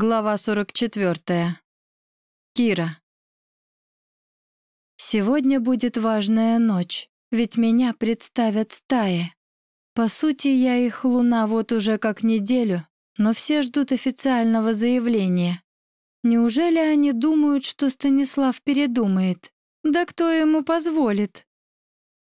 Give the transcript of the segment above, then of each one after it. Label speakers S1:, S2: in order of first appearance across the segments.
S1: Глава 44. Кира. Сегодня будет важная ночь, ведь меня представят стаи. По сути, я их луна вот уже как неделю, но все ждут официального заявления. Неужели они думают, что Станислав передумает? Да кто ему позволит?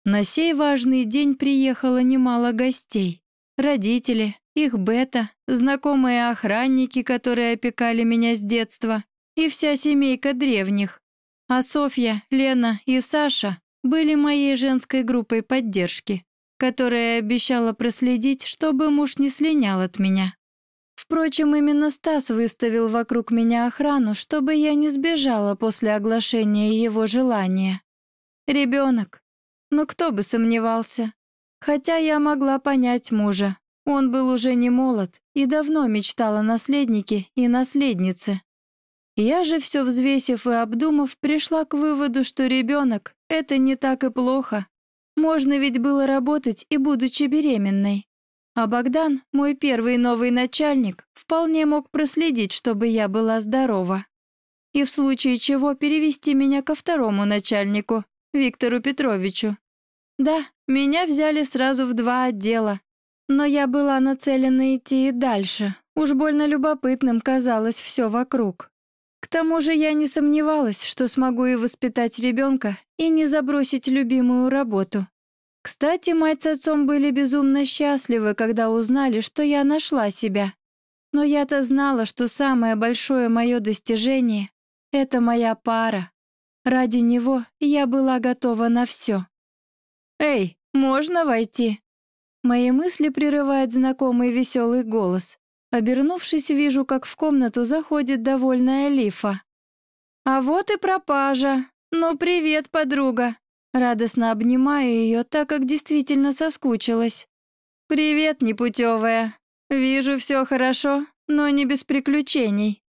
S1: На сей важный день приехало немало гостей. Родители, их бета, знакомые охранники, которые опекали меня с детства, и вся семейка древних. А Софья, Лена и Саша были моей женской группой поддержки, которая обещала проследить, чтобы муж не слинял от меня. Впрочем, именно Стас выставил вокруг меня охрану, чтобы я не сбежала после оглашения его желания. Ребенок. Но кто бы сомневался. Хотя я могла понять мужа. Он был уже не молод и давно мечтал о наследнике и наследнице. Я же все взвесив и обдумав, пришла к выводу, что ребенок — это не так и плохо. Можно ведь было работать и будучи беременной. А Богдан, мой первый новый начальник, вполне мог проследить, чтобы я была здорова. И в случае чего перевести меня ко второму начальнику, Виктору Петровичу. Да, меня взяли сразу в два отдела, но я была нацелена идти и дальше. Уж больно любопытным казалось все вокруг. К тому же я не сомневалась, что смогу и воспитать ребенка, и не забросить любимую работу. Кстати, мать с отцом были безумно счастливы, когда узнали, что я нашла себя. Но я-то знала, что самое большое мое достижение — это моя пара. Ради него я была готова на все. «Эй, можно войти?» Мои мысли прерывает знакомый веселый голос. Обернувшись, вижу, как в комнату заходит довольная Лифа. «А вот и пропажа! Ну, привет, подруга!» Радостно обнимаю ее, так как действительно соскучилась. «Привет, непутевая! Вижу, все хорошо, но не без приключений».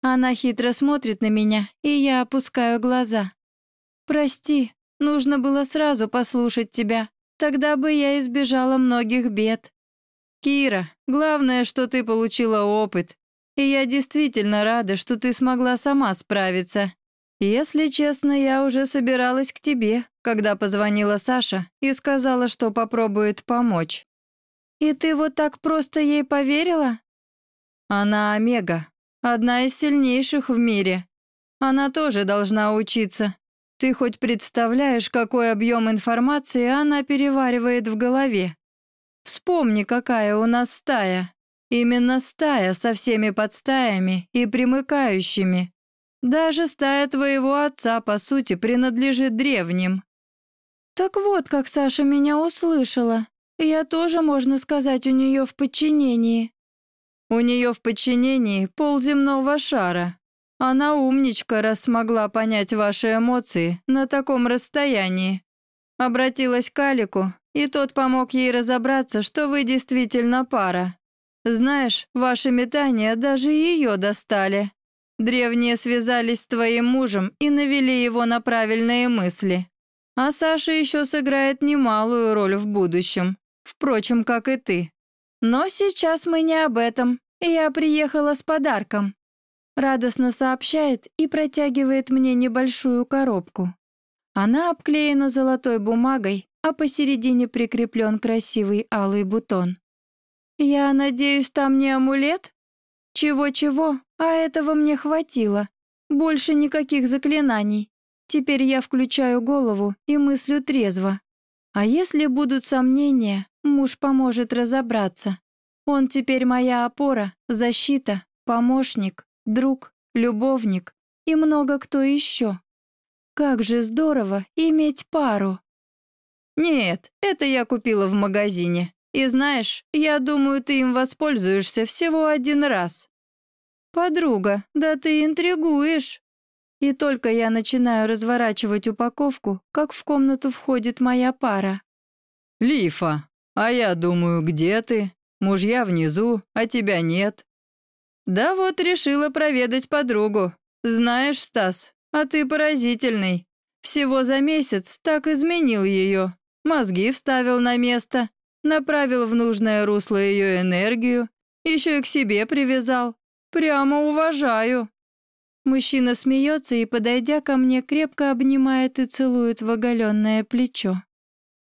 S1: Она хитро смотрит на меня, и я опускаю глаза. «Прости, нужно было сразу послушать тебя. Тогда бы я избежала многих бед. Кира, главное, что ты получила опыт. И я действительно рада, что ты смогла сама справиться. Если честно, я уже собиралась к тебе, когда позвонила Саша и сказала, что попробует помочь. И ты вот так просто ей поверила? Она Омега, одна из сильнейших в мире. Она тоже должна учиться, ты хоть представляешь, какой объем информации она переваривает в голове? Вспомни, какая у нас стая. Именно стая со всеми подстаями и примыкающими. Даже стая твоего отца, по сути, принадлежит древним. Так вот, как Саша меня услышала. Я тоже, можно сказать, у нее в подчинении. У нее в подчинении полземного шара. Она умничка, раз смогла понять ваши эмоции на таком расстоянии. Обратилась к Алику, и тот помог ей разобраться, что вы действительно пара. Знаешь, ваши метания даже ее достали. Древние связались с твоим мужем и навели его на правильные мысли. А Саша еще сыграет немалую роль в будущем. Впрочем, как и ты. Но сейчас мы не об этом. Я приехала с подарком радостно сообщает и протягивает мне небольшую коробку. Она обклеена золотой бумагой, а посередине прикреплен красивый алый бутон. «Я надеюсь, там не амулет?» «Чего-чего, а этого мне хватило. Больше никаких заклинаний. Теперь я включаю голову и мыслю трезво. А если будут сомнения, муж поможет разобраться. Он теперь моя опора, защита, помощник друг, любовник и много кто еще. Как же здорово иметь пару. Нет, это я купила в магазине. И знаешь, я думаю, ты им воспользуешься всего один раз. Подруга, да ты интригуешь. И только я начинаю разворачивать упаковку, как в комнату входит моя пара.
S2: «Лифа, а я думаю, где ты? Мужья внизу, а тебя нет.
S1: «Да вот решила проведать подругу. Знаешь, Стас, а ты поразительный. Всего за месяц так изменил ее. Мозги вставил на место, направил в нужное русло ее энергию, еще и к себе привязал.
S2: Прямо уважаю».
S1: Мужчина смеется и, подойдя ко мне, крепко обнимает и целует в оголенное плечо.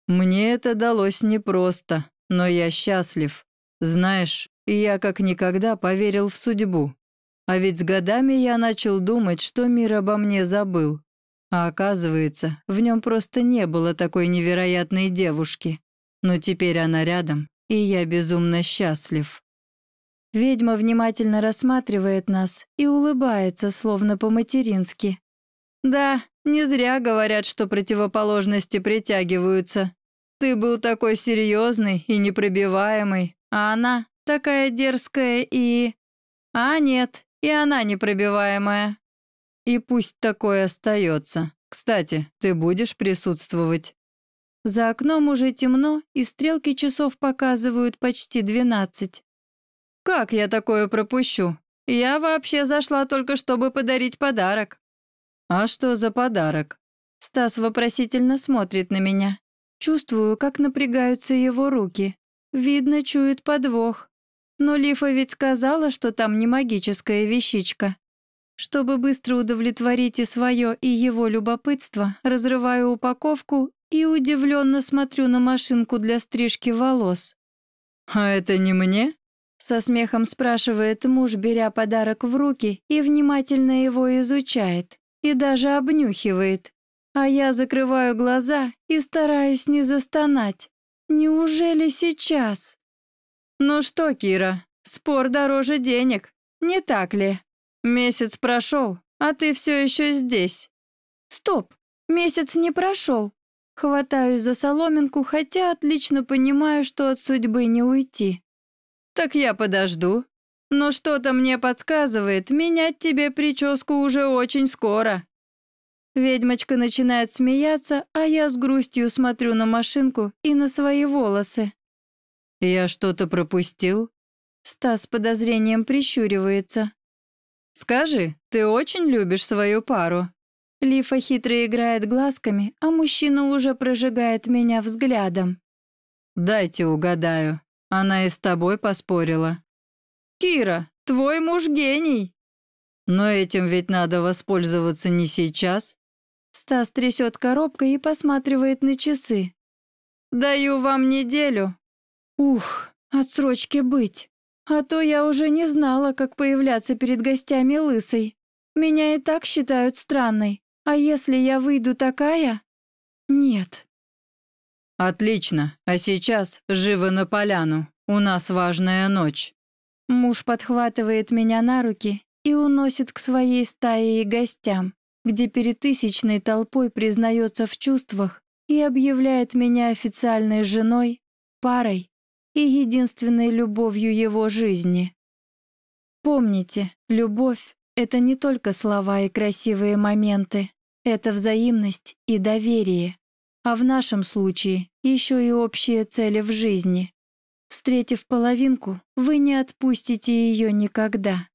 S2: «Мне это далось непросто, но я счастлив. Знаешь, я как никогда поверил в судьбу. А ведь с годами я начал думать, что мир обо мне забыл. А оказывается, в нем просто не было такой невероятной девушки. Но теперь она рядом, и я безумно счастлив.
S1: Ведьма внимательно рассматривает нас и улыбается, словно по-матерински.
S2: «Да, не зря говорят, что противоположности притягиваются. Ты был такой серьезный и непробиваемый, а она такая дерзкая и... А нет, и она непробиваемая. И пусть такое остается. Кстати, ты будешь присутствовать?»
S1: За окном уже темно, и стрелки часов показывают почти двенадцать.
S2: «Как я такое пропущу? Я вообще зашла только, чтобы подарить подарок». «А что за подарок?»
S1: Стас вопросительно смотрит на меня. Чувствую, как напрягаются его руки. Видно, чует подвох. Но Лифа ведь сказала, что там не магическая вещичка. Чтобы быстро удовлетворить и свое, и его любопытство, разрываю упаковку и удивленно смотрю на машинку для стрижки волос.
S2: «А это не мне?»
S1: Со смехом спрашивает муж, беря подарок в руки и внимательно его изучает, и даже обнюхивает. А я закрываю глаза и стараюсь не застонать. Неужели сейчас?
S2: «Ну что, Кира, спор дороже денег, не так ли? Месяц прошел, а ты все еще здесь».
S1: «Стоп, месяц не прошел. Хватаюсь за соломинку, хотя отлично понимаю, что от судьбы не уйти.
S2: «Так я подожду. Но что-то мне подсказывает, менять тебе прическу уже очень скоро».
S1: Ведьмочка начинает смеяться, а я с грустью смотрю на машинку и на свои волосы.
S2: «Я что-то пропустил?»
S1: Стас с подозрением прищуривается.
S2: «Скажи, ты очень любишь свою пару?»
S1: Лифа хитро играет глазками, а мужчина уже прожигает меня взглядом.
S2: «Дайте угадаю. Она и с тобой поспорила». «Кира, твой муж гений!» «Но этим ведь надо воспользоваться не сейчас».
S1: Стас трясет коробкой и посматривает на часы.
S2: «Даю вам неделю.
S1: Ух, отсрочки быть. А то я уже не знала, как появляться перед гостями лысой. Меня и так считают странной. А если я выйду такая? Нет.
S2: Отлично. А сейчас живо на поляну. У нас важная ночь.
S1: Муж подхватывает меня на руки и уносит к своей стае и гостям, где перед тысячной толпой признается в чувствах и объявляет меня официальной женой, парой и единственной любовью его жизни. Помните, любовь — это не только слова и красивые моменты, это взаимность и доверие, а в нашем случае еще и общие цели в жизни. Встретив половинку, вы не отпустите ее никогда.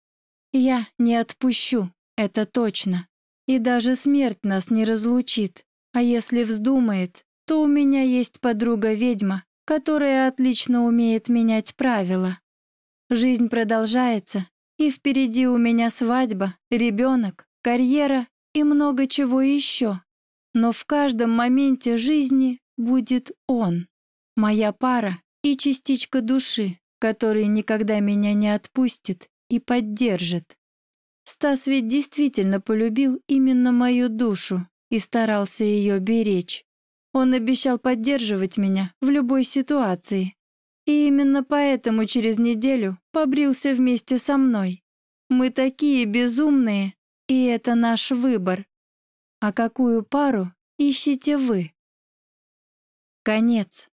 S1: Я не отпущу, это точно. И даже смерть нас не разлучит. А если вздумает, то у меня есть подруга-ведьма, которая отлично умеет менять правила. Жизнь продолжается, и впереди у меня свадьба, ребенок, карьера и много чего еще. Но в каждом моменте жизни будет он, моя пара и частичка души, который никогда меня не отпустит и поддержит. Стас ведь действительно полюбил именно мою душу и старался ее беречь. Он обещал поддерживать меня в любой ситуации. И именно поэтому через неделю побрился вместе со мной. Мы такие безумные, и это наш выбор. А какую пару ищете вы? Конец.